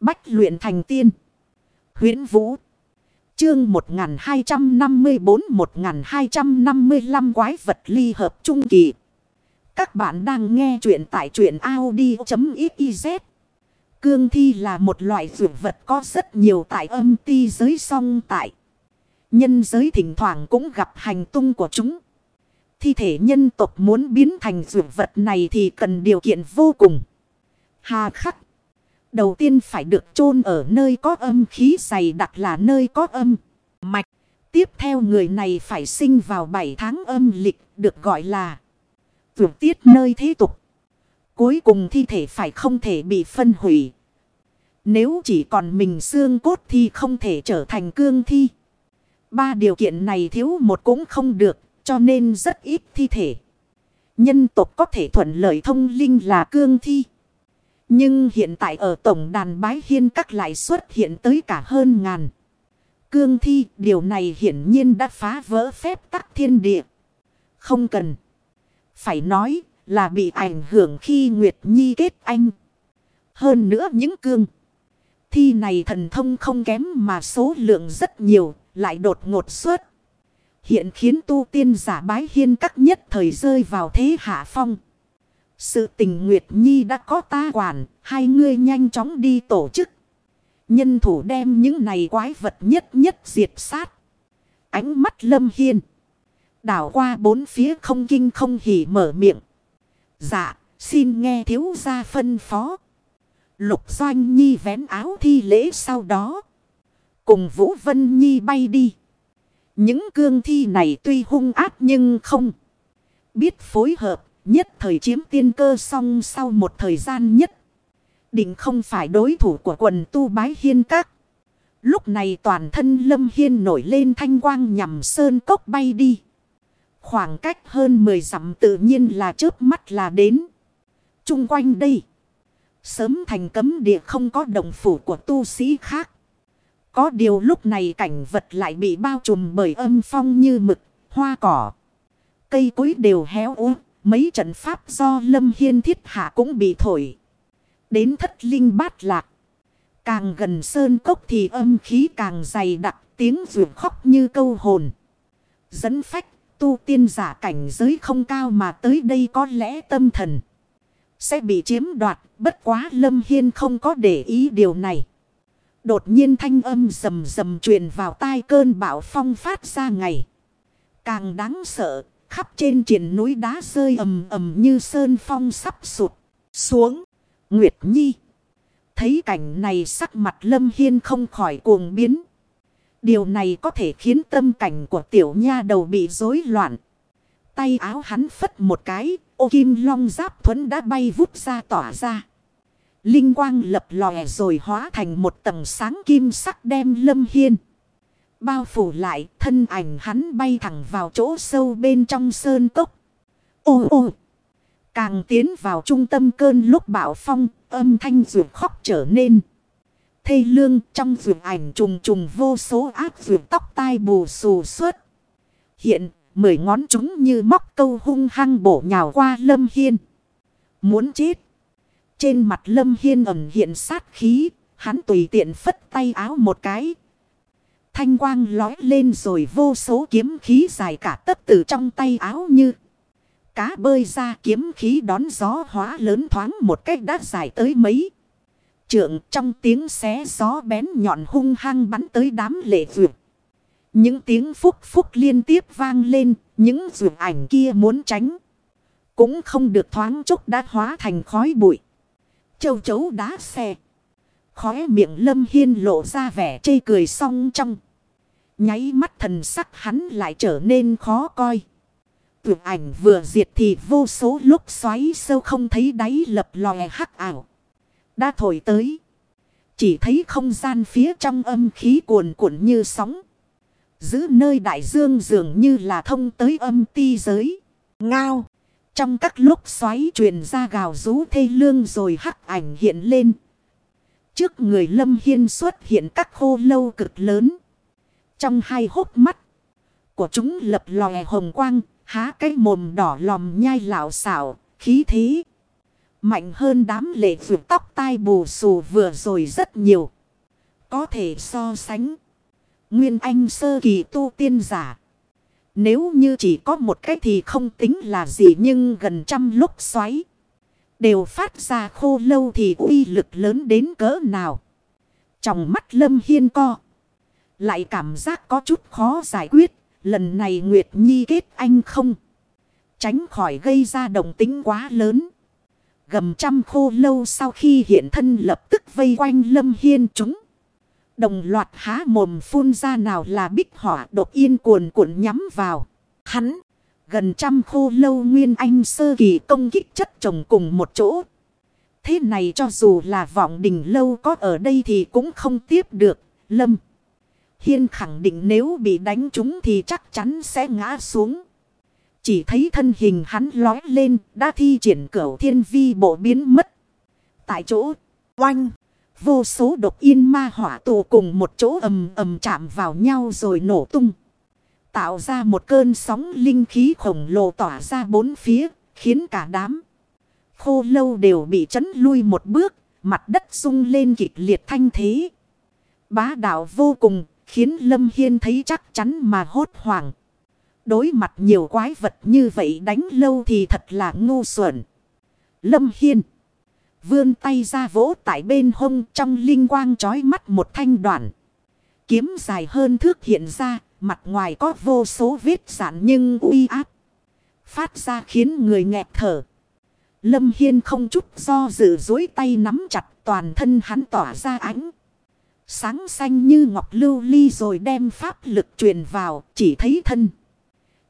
Bách luyện thành tiên. huyễn Vũ. Chương 1254-1255 quái vật ly hợp trung kỳ. Các bạn đang nghe truyện tại truyện Audi.xyz. Cương thi là một loại dược vật có rất nhiều tại âm ti giới song tại. Nhân giới thỉnh thoảng cũng gặp hành tung của chúng. Thi thể nhân tộc muốn biến thành dược vật này thì cần điều kiện vô cùng. Hà khắc. Đầu tiên phải được chôn ở nơi có âm khí dày đặc là nơi có âm mạch. Tiếp theo người này phải sinh vào 7 tháng âm lịch, được gọi là vượt tiết nơi thế tục. Cuối cùng thi thể phải không thể bị phân hủy. Nếu chỉ còn mình xương cốt thì không thể trở thành cương thi. Ba điều kiện này thiếu một cũng không được, cho nên rất ít thi thể. Nhân tộc có thể thuận lợi thông linh là cương thi. Nhưng hiện tại ở tổng đàn bái hiên các lại xuất hiện tới cả hơn ngàn. Cương thi, điều này hiển nhiên đã phá vỡ phép tắc thiên địa. Không cần. Phải nói là bị ảnh hưởng khi Nguyệt Nhi kết anh. Hơn nữa những cương. Thi này thần thông không kém mà số lượng rất nhiều, lại đột ngột xuất. Hiện khiến tu tiên giả bái hiên các nhất thời rơi vào thế hạ phong. Sự tình Nguyệt Nhi đã có ta quản, hai ngươi nhanh chóng đi tổ chức. Nhân thủ đem những này quái vật nhất nhất diệt sát. Ánh mắt lâm hiên. Đảo qua bốn phía không kinh không hỉ mở miệng. Dạ, xin nghe thiếu gia phân phó. Lục Doanh Nhi vén áo thi lễ sau đó. Cùng Vũ Vân Nhi bay đi. Những cương thi này tuy hung ác nhưng không biết phối hợp, nhất thời chiếm tiên cơ xong sau một thời gian nhất. Định không phải đối thủ của quần tu bái hiên các. Lúc này toàn thân lâm hiên nổi lên thanh quang nhằm sơn cốc bay đi. Khoảng cách hơn 10 dặm tự nhiên là trước mắt là đến. Trung quanh đây. Sớm thành cấm địa không có đồng phủ của tu sĩ khác. Có điều lúc này cảnh vật lại bị bao trùm bởi âm phong như mực, hoa cỏ. Cây cối đều héo úa, mấy trận pháp do Lâm Hiên thiết hạ cũng bị thổi. Đến thất linh bát lạc. Càng gần sơn cốc thì âm khí càng dày đặc, tiếng rượu khóc như câu hồn. Dẫn phách, tu tiên giả cảnh giới không cao mà tới đây có lẽ tâm thần. Sẽ bị chiếm đoạt, bất quá Lâm Hiên không có để ý điều này. Đột nhiên thanh âm rầm rầm truyền vào tai cơn bão phong phát ra ngày. Càng đáng sợ, khắp trên triển núi đá rơi ầm ầm như sơn phong sắp sụt xuống. Nguyệt Nhi. Thấy cảnh này sắc mặt Lâm Hiên không khỏi cuồng biến. Điều này có thể khiến tâm cảnh của tiểu nha đầu bị rối loạn. Tay áo hắn phất một cái, ô kim long giáp thuẫn đã bay vút ra tỏa ra. Linh quang lập lòe rồi hóa thành một tầng sáng kim sắc đem lâm hiên. Bao phủ lại thân ảnh hắn bay thẳng vào chỗ sâu bên trong sơn cốc. Ô ô! Càng tiến vào trung tâm cơn lúc bão phong, âm thanh rượu khóc trở nên. Thê lương trong rượu ảnh trùng trùng vô số ác rượu tóc tai bù xù suốt. Hiện, mười ngón chúng như móc câu hung hăng bổ nhào qua lâm hiên. Muốn chết. Trên mặt lâm hiên ẩn hiện sát khí, hắn tùy tiện phất tay áo một cái. Thanh quang lói lên rồi vô số kiếm khí dài cả tấc từ trong tay áo như. Cá bơi ra kiếm khí đón gió hóa lớn thoáng một cách đã dài tới mấy. Trượng trong tiếng xé gió bén nhọn hung hăng bắn tới đám lệ vượt. Những tiếng phúc phúc liên tiếp vang lên, những vượt ảnh kia muốn tránh. Cũng không được thoáng chốc đã hóa thành khói bụi. Châu chấu đá xe. Khóe miệng lâm hiên lộ ra vẻ chê cười xong trong. Nháy mắt thần sắc hắn lại trở nên khó coi. Tưởng ảnh vừa diệt thì vô số lúc xoáy sâu không thấy đáy lập lòe hắc ảo. Đã thổi tới. Chỉ thấy không gian phía trong âm khí cuồn cuộn như sóng. Giữ nơi đại dương dường như là thông tới âm ti giới. Ngao. Trong các lúc xoáy truyền ra gào rú thê lương rồi hắc ảnh hiện lên. Trước người Lâm Hiên xuất hiện các khô lâu cực lớn. Trong hai hốc mắt của chúng lập lòe hồng quang, há cái mồm đỏ lòm nhai lão xảo, khí thế. Mạnh hơn đám lệ vượt tóc tai bù xù vừa rồi rất nhiều. Có thể so sánh. Nguyên Anh sơ kỳ tu tiên giả. Nếu như chỉ có một cái thì không tính là gì nhưng gần trăm lúc xoáy. Đều phát ra khô lâu thì uy lực lớn đến cỡ nào. Trong mắt Lâm Hiên co. Lại cảm giác có chút khó giải quyết. Lần này Nguyệt Nhi kết anh không. Tránh khỏi gây ra đồng tính quá lớn. Gầm trăm khô lâu sau khi hiện thân lập tức vây quanh Lâm Hiên chúng. Đồng loạt há mồm phun ra nào là bích hỏa đột yên cuồn cuộn nhắm vào. Hắn, gần trăm khô lâu nguyên anh sơ kỳ công kích chất chồng cùng một chỗ. Thế này cho dù là vọng đỉnh lâu có ở đây thì cũng không tiếp được. Lâm Hiên khẳng định nếu bị đánh trúng thì chắc chắn sẽ ngã xuống. Chỉ thấy thân hình hắn lói lên đã thi triển cửu thiên vi bộ biến mất. Tại chỗ, oanh. Vô số độc yên ma hỏa tụ cùng một chỗ ầm ầm chạm vào nhau rồi nổ tung. Tạo ra một cơn sóng linh khí khổng lồ tỏa ra bốn phía, khiến cả đám. Khô lâu đều bị chấn lui một bước, mặt đất sung lên kịch liệt thanh thế. Bá đạo vô cùng, khiến Lâm Hiên thấy chắc chắn mà hốt hoảng. Đối mặt nhiều quái vật như vậy đánh lâu thì thật là ngu xuẩn. Lâm Hiên. Vươn tay ra vỗ tại bên hông trong linh quang trói mắt một thanh đoạn. Kiếm dài hơn thước hiện ra, mặt ngoài có vô số vết giản nhưng uy áp. Phát ra khiến người nghẹt thở. Lâm Hiên không chút do dự dối tay nắm chặt toàn thân hắn tỏa ra ánh. Sáng xanh như ngọc lưu ly rồi đem pháp lực truyền vào, chỉ thấy thân.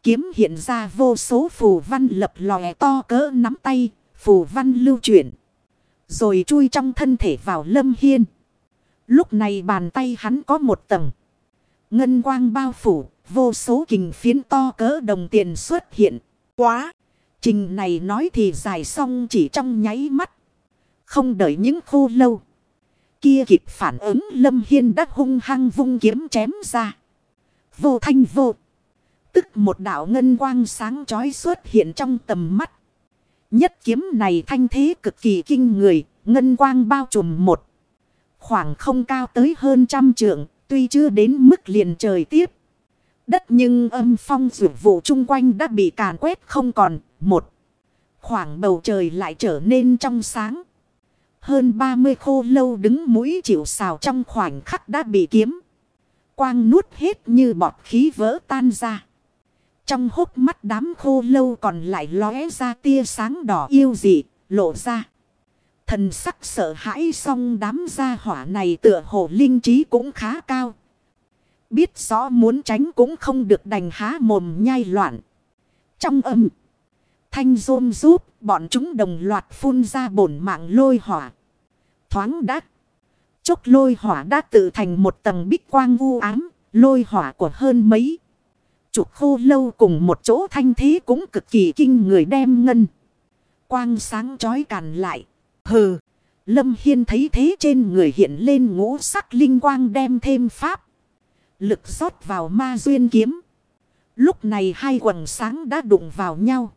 Kiếm hiện ra vô số phù văn lập lòe to cỡ nắm tay, phù văn lưu chuyển. Rồi chui trong thân thể vào lâm hiên. Lúc này bàn tay hắn có một tầng. Ngân quang bao phủ, vô số kình phiến to cỡ đồng tiền xuất hiện. Quá! Trình này nói thì dài xong chỉ trong nháy mắt. Không đợi những khô lâu. Kia kịp phản ứng lâm hiên đã hung hăng vung kiếm chém ra. Vô thanh vô. Tức một đạo ngân quang sáng chói xuất hiện trong tầm mắt. Nhất kiếm này thanh thế cực kỳ kinh người, ngân quang bao trùm một. Khoảng không cao tới hơn trăm trượng, tuy chưa đến mức liền trời tiếp. Đất nhưng âm phong rủ vụ chung quanh đã bị càn quét không còn, một. Khoảng bầu trời lại trở nên trong sáng. Hơn 30 khô lâu đứng mũi chịu xào trong khoảnh khắc đã bị kiếm. Quang nuốt hết như bọt khí vỡ tan ra. Trong hốc mắt đám khô lâu còn lại lóe ra tia sáng đỏ yêu dị, lộ ra. Thần sắc sợ hãi xong đám gia hỏa này tựa hồ linh trí cũng khá cao. Biết rõ muốn tránh cũng không được đành há mồm nhai loạn. Trong âm, thanh rôm rút, bọn chúng đồng loạt phun ra bổn mạng lôi hỏa. Thoáng đắt. Chốc lôi hỏa đã tự thành một tầng bích quang vu ám, lôi hỏa của hơn mấy. Chục khô lâu cùng một chỗ thanh thế cũng cực kỳ kinh người đem ngân. Quang sáng chói càn lại. Hừ. Lâm Hiên thấy thế trên người hiện lên ngũ sắc linh quang đem thêm pháp. Lực rót vào ma duyên kiếm. Lúc này hai quần sáng đã đụng vào nhau.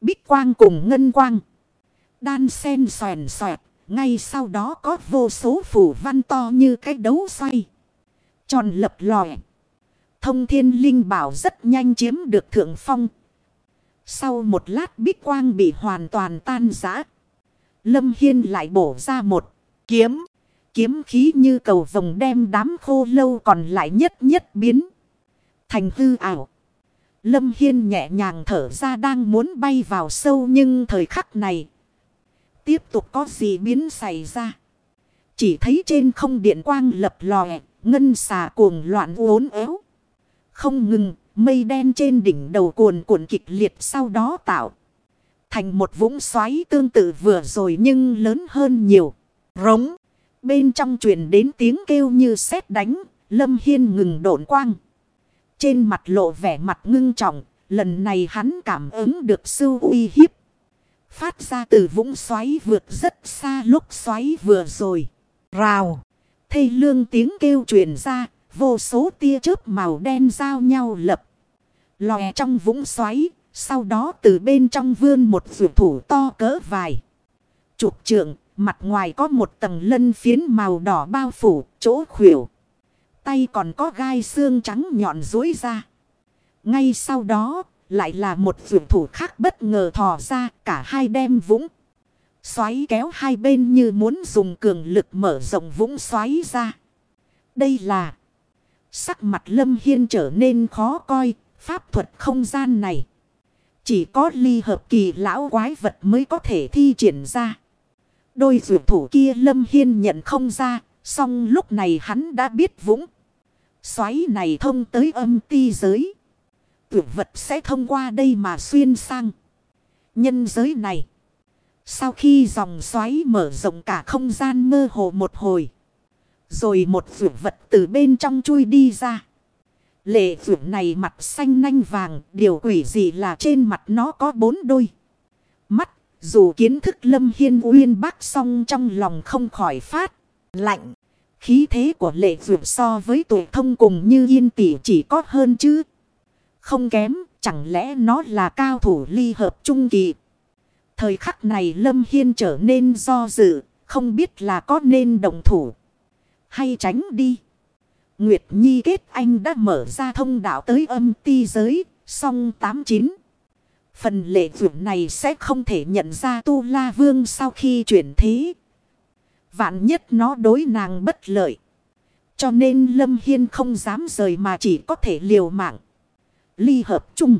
Bích quang cùng ngân quang. Đan sen xoèn xoẹt. Ngay sau đó có vô số phủ văn to như cái đấu xoay. Tròn lập lòe. Thông thiên linh bảo rất nhanh chiếm được thượng phong. Sau một lát bích quang bị hoàn toàn tan rã. Lâm Hiên lại bổ ra một kiếm. Kiếm khí như cầu vồng đem đám khô lâu còn lại nhất nhất biến. Thành hư ảo. Lâm Hiên nhẹ nhàng thở ra đang muốn bay vào sâu nhưng thời khắc này. Tiếp tục có gì biến xảy ra. Chỉ thấy trên không điện quang lập lòe, ngân xà cuồng loạn uốn éo. Không ngừng, mây đen trên đỉnh đầu cuồn cuộn kịch liệt sau đó tạo. Thành một vũng xoáy tương tự vừa rồi nhưng lớn hơn nhiều. Rống. Bên trong truyền đến tiếng kêu như sét đánh. Lâm Hiên ngừng độn quang. Trên mặt lộ vẻ mặt ngưng trọng. Lần này hắn cảm ứng được sư uy hiếp. Phát ra từ vũng xoáy vượt rất xa lúc xoáy vừa rồi. Rào. Thây lương tiếng kêu truyền ra. Vô số tia chớp màu đen giao nhau lập. Lòe trong vũng xoáy. Sau đó từ bên trong vươn một vượt thủ to cỡ vài. Trục trượng, mặt ngoài có một tầng lân phiến màu đỏ bao phủ, chỗ khuỷu. Tay còn có gai xương trắng nhọn dối ra. Ngay sau đó, lại là một vượt thủ khác bất ngờ thò ra, cả hai đem vũng. Xoáy kéo hai bên như muốn dùng cường lực mở rộng vũng xoáy ra. Đây là sắc mặt Lâm Hiên trở nên khó coi, pháp thuật không gian này. Chỉ có ly hợp kỳ lão quái vật mới có thể thi triển ra. Đôi vượt thủ kia Lâm Hiên nhận không ra, song lúc này hắn đã biết vũng. Xoáy này thông tới âm ti giới. Tuyệt vật sẽ thông qua đây mà xuyên sang. Nhân giới này. Sau khi dòng xoáy mở rộng cả không gian mơ hồ một hồi. Rồi một vượt vật từ bên trong chui đi ra. Lệ vượt này mặt xanh nanh vàng. Điều quỷ gì là trên mặt nó có bốn đôi. Mắt. Dù kiến thức lâm hiên uyên bác song trong lòng không khỏi phát. Lạnh. Khí thế của lệ duyệt so với tuổi thông cùng như yên tỷ chỉ có hơn chứ. Không kém. Chẳng lẽ nó là cao thủ ly hợp trung kỳ. Thời khắc này Lâm Hiên trở nên do dự, không biết là có nên đồng thủ hay tránh đi. Nguyệt Nhi kết anh đã mở ra thông đạo tới âm ti giới, song 89. Phần lệ vượt này sẽ không thể nhận ra Tu La Vương sau khi chuyển thế. Vạn nhất nó đối nàng bất lợi. Cho nên Lâm Hiên không dám rời mà chỉ có thể liều mạng. Ly hợp chung.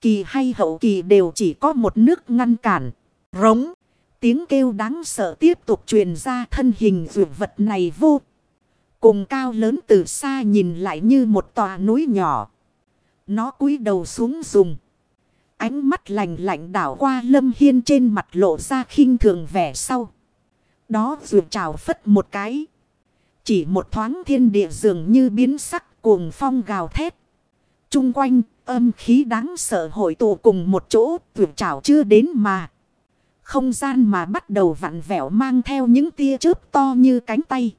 Kỳ hay hậu kỳ đều chỉ có một nước ngăn cản. Rống. Tiếng kêu đáng sợ tiếp tục truyền ra thân hình dự vật này vô. Cùng cao lớn từ xa nhìn lại như một tòa núi nhỏ. Nó cúi đầu xuống dùng. Ánh mắt lạnh lạnh đảo qua lâm hiên trên mặt lộ ra khinh thường vẻ sau. Đó dược trào phất một cái. Chỉ một thoáng thiên địa dường như biến sắc cuồng phong gào thét. Trung quanh âm khí đáng sợ hội tụ cùng một chỗ vượt trào chưa đến mà. Không gian mà bắt đầu vặn vẹo mang theo những tia chớp to như cánh tay.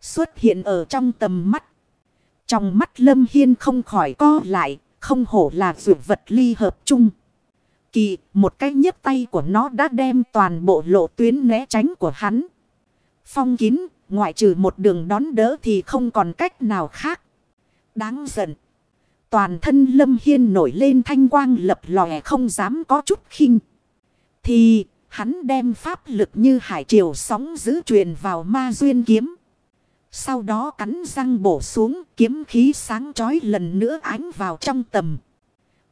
Xuất hiện ở trong tầm mắt. Trong mắt Lâm Hiên không khỏi co lại, không hổ là dược vật ly hợp chung. Kỳ, một cái nhấp tay của nó đã đem toàn bộ lộ tuyến né tránh của hắn. Phong kín, ngoại trừ một đường đón đỡ thì không còn cách nào khác. Đáng giận. Toàn thân Lâm Hiên nổi lên thanh quang lập lòe không dám có chút khinh. Thì hắn đem pháp lực như hải triều sóng giữ truyền vào ma duyên kiếm. Sau đó cắn răng bổ xuống kiếm khí sáng chói lần nữa ánh vào trong tầm.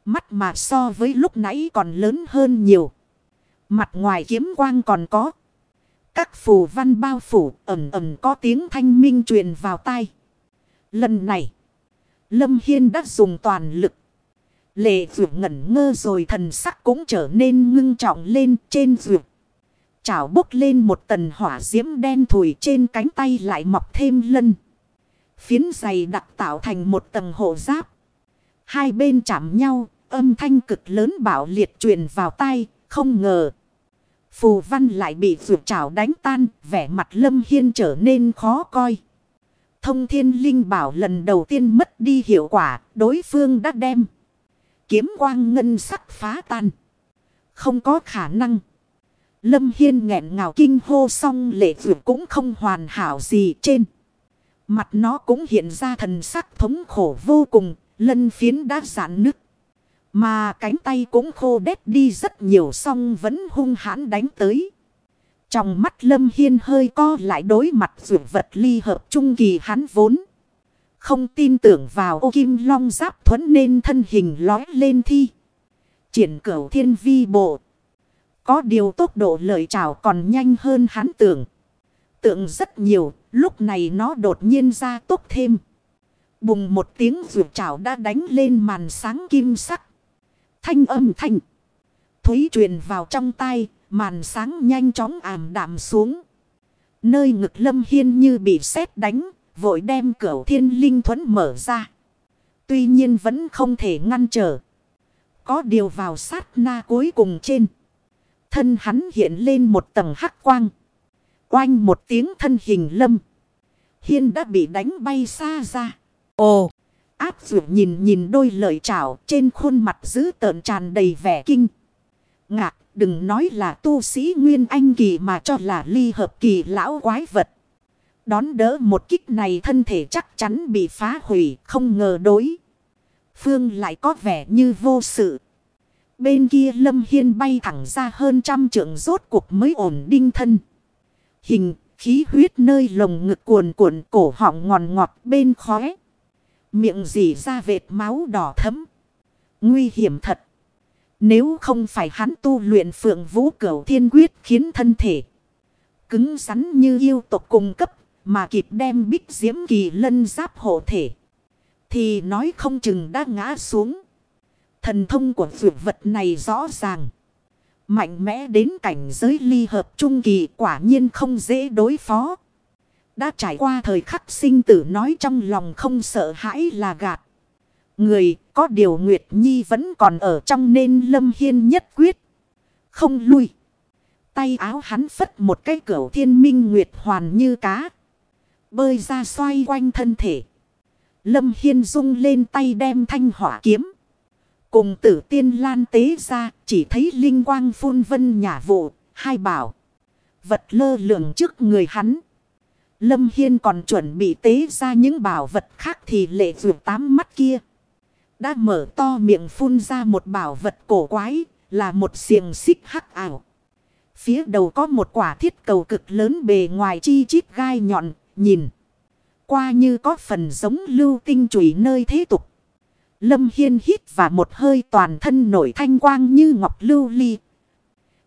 Mắt mà so với lúc nãy còn lớn hơn nhiều. Mặt ngoài kiếm quang còn có. Các phù văn bao phủ ẩm ẩm có tiếng thanh minh truyền vào tai. Lần này. Lâm Hiên đã dùng toàn lực. Lệ vượt ngẩn ngơ rồi thần sắc cũng trở nên ngưng trọng lên trên vượt. Chảo bốc lên một tần hỏa diễm đen thùi trên cánh tay lại mọc thêm lân. Phiến dày đặc tạo thành một tầng hộ giáp. Hai bên chạm nhau, âm thanh cực lớn bảo liệt truyền vào tay, không ngờ. Phù văn lại bị vượt chảo đánh tan, vẻ mặt lâm hiên trở nên khó coi. Thông thiên linh bảo lần đầu tiên mất đi hiệu quả, đối phương đã đem. Kiếm quang ngân sắc phá tan. Không có khả năng. Lâm Hiên nghẹn ngào kinh hô xong lệ vượt cũng không hoàn hảo gì trên. Mặt nó cũng hiện ra thần sắc thống khổ vô cùng, lân phiến đã giãn nứt. Mà cánh tay cũng khô đét đi rất nhiều song vẫn hung hãn đánh tới. Trong mắt Lâm Hiên hơi co lại đối mặt rượu vật ly hợp trung kỳ hắn vốn. Không tin tưởng vào ô kim long giáp thuẫn nên thân hình lói lên thi. Triển cửu thiên vi bộ. Có điều tốc độ lời trào còn nhanh hơn hắn tưởng. Tượng rất nhiều, lúc này nó đột nhiên ra tốc thêm. Bùng một tiếng rượu trào đã đánh lên màn sáng kim sắc. Thanh âm thanh. Thúy truyền vào trong tay, Màn sáng nhanh chóng ảm đạm xuống. Nơi ngực lâm hiên như bị sét đánh, vội đem cửa thiên linh thuẫn mở ra. Tuy nhiên vẫn không thể ngăn trở. Có điều vào sát na cuối cùng trên. Thân hắn hiện lên một tầng hắc quang. Oanh một tiếng thân hình lâm. Hiên đã bị đánh bay xa ra. Ồ! Áp dụng nhìn nhìn đôi lợi chảo trên khuôn mặt giữ tợn tràn đầy vẻ kinh. Ngạc đừng nói là tu sĩ Nguyên Anh kỳ mà cho là ly hợp kỳ lão quái vật. Đón đỡ một kích này thân thể chắc chắn bị phá hủy không ngờ đối. Phương lại có vẻ như vô sự. Bên kia Lâm Hiên bay thẳng ra hơn trăm trượng rốt cuộc mới ổn đinh thân. Hình, khí huyết nơi lồng ngực cuồn cuộn cổ họng ngọt ngọt bên khóe. Miệng dì ra vệt máu đỏ thấm. Nguy hiểm thật. Nếu không phải hắn tu luyện phượng vũ cửu thiên quyết khiến thân thể cứng rắn như yêu tộc cung cấp mà kịp đem bích diễm kỳ lân giáp hộ thể. Thì nói không chừng đã ngã xuống. Thần thông của vượt vật này rõ ràng. Mạnh mẽ đến cảnh giới ly hợp trung kỳ quả nhiên không dễ đối phó. Đã trải qua thời khắc sinh tử nói trong lòng không sợ hãi là gạt. Người có điều Nguyệt Nhi vẫn còn ở trong nên lâm hiên nhất quyết. Không lui. Tay áo hắn phất một cái cửa thiên minh Nguyệt hoàn như cá. Bơi ra xoay quanh thân thể. Lâm Hiên rung lên tay đem thanh hỏa kiếm. Cùng tử tiên lan tế ra, chỉ thấy linh quang phun vân nhả vụ, hai bảo. Vật lơ lượng trước người hắn. Lâm Hiên còn chuẩn bị tế ra những bảo vật khác thì lệ vượt tám mắt kia. Đã mở to miệng phun ra một bảo vật cổ quái, là một xiềng xích hắc ảo. Phía đầu có một quả thiết cầu cực lớn bề ngoài chi chít gai nhọn, nhìn. Qua như có phần giống lưu tinh chùy nơi thế tục. Lâm Hiên hít và một hơi toàn thân nổi thanh quang như ngọc lưu ly.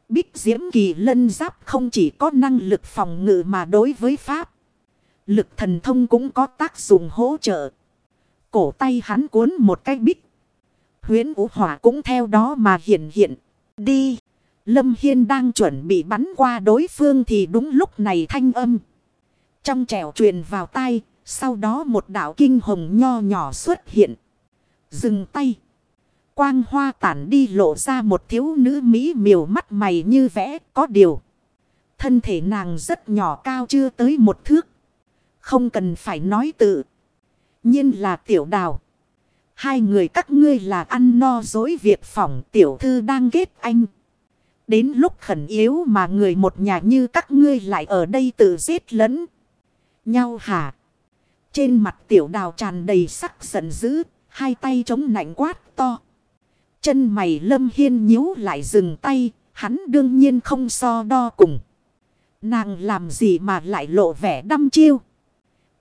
Bích diễm kỳ lân giáp không chỉ có năng lực phòng ngự mà đối với Pháp. Lực thần thông cũng có tác dụng hỗ trợ. Cổ tay hắn cuốn một cái bích. Huyến vũ hỏa cũng theo đó mà hiện hiện. Đi. Lâm Hiên đang chuẩn bị bắn qua đối phương thì đúng lúc này thanh âm. Trong trẻo truyền vào tay. Sau đó một đạo kinh hồng nho nhỏ xuất hiện. Dừng tay. Quang hoa tản đi lộ ra một thiếu nữ Mỹ miều mắt mày như vẽ, có điều. Thân thể nàng rất nhỏ cao chưa tới một thước. Không cần phải nói tự. nhiên là tiểu đào. Hai người các ngươi là ăn no dối việc phỏng tiểu thư đang kết anh. Đến lúc khẩn yếu mà người một nhà như các ngươi lại ở đây tự giết lẫn. Nhau hả? Trên mặt tiểu đào tràn đầy sắc giận dữ, hai tay chống nạnh quát to. Chân mày lâm hiên nhíu lại dừng tay, hắn đương nhiên không so đo cùng. Nàng làm gì mà lại lộ vẻ đăm chiêu.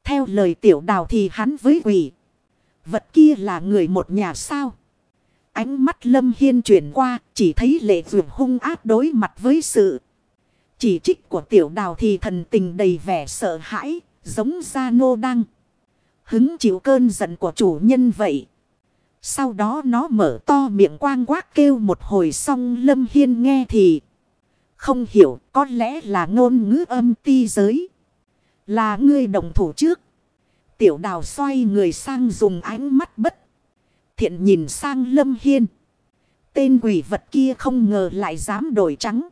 Theo lời tiểu đào thì hắn với quỷ. Vật kia là người một nhà sao. Ánh mắt lâm hiên chuyển qua, chỉ thấy lệ vượt hung ác đối mặt với sự. Chỉ trích của tiểu đào thì thần tình đầy vẻ sợ hãi, giống ra nô đăng hứng chịu cơn giận của chủ nhân vậy. Sau đó nó mở to miệng quang quát kêu một hồi xong Lâm Hiên nghe thì không hiểu có lẽ là ngôn ngữ âm ti giới. Là ngươi đồng thủ trước. Tiểu đào xoay người sang dùng ánh mắt bất. Thiện nhìn sang Lâm Hiên. Tên quỷ vật kia không ngờ lại dám đổi trắng.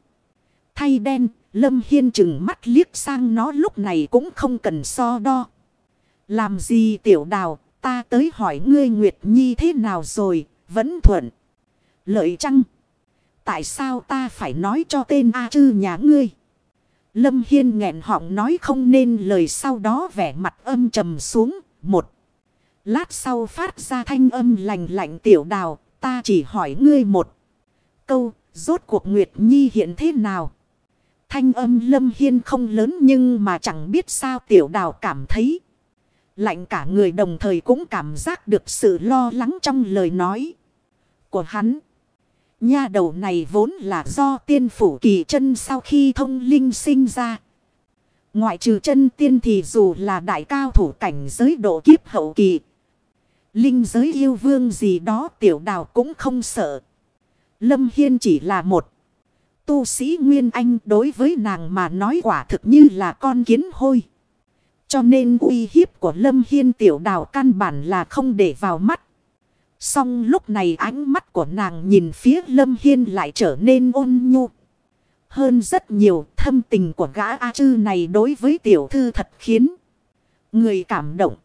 Thay đen, Lâm Hiên chừng mắt liếc sang nó lúc này cũng không cần so đo. Làm gì tiểu đào, ta tới hỏi ngươi Nguyệt Nhi thế nào rồi, vẫn thuận. Lợi chăng? Tại sao ta phải nói cho tên A chư nhà ngươi? Lâm Hiên nghẹn họng nói không nên lời sau đó vẻ mặt âm trầm xuống. Một. Lát sau phát ra thanh âm lành lạnh tiểu đào. Ta chỉ hỏi ngươi một. Câu. Rốt cuộc Nguyệt Nhi hiện thế nào? Thanh âm Lâm Hiên không lớn nhưng mà chẳng biết sao tiểu đào cảm thấy. Lạnh cả người đồng thời cũng cảm giác được sự lo lắng trong lời nói của hắn. Nha đầu này vốn là do tiên phủ kỳ chân sau khi thông linh sinh ra. Ngoại trừ chân tiên thì dù là đại cao thủ cảnh giới độ kiếp hậu kỳ. Linh giới yêu vương gì đó tiểu đào cũng không sợ. Lâm Hiên chỉ là một tu sĩ Nguyên Anh đối với nàng mà nói quả thực như là con kiến hôi. Cho nên uy hiếp của Lâm Hiên tiểu đào căn bản là không để vào mắt. Xong lúc này ánh mắt của nàng nhìn phía Lâm Hiên lại trở nên ôn nhu. Hơn rất nhiều, thâm tình của gã A chư này đối với tiểu thư thật khiến người cảm động.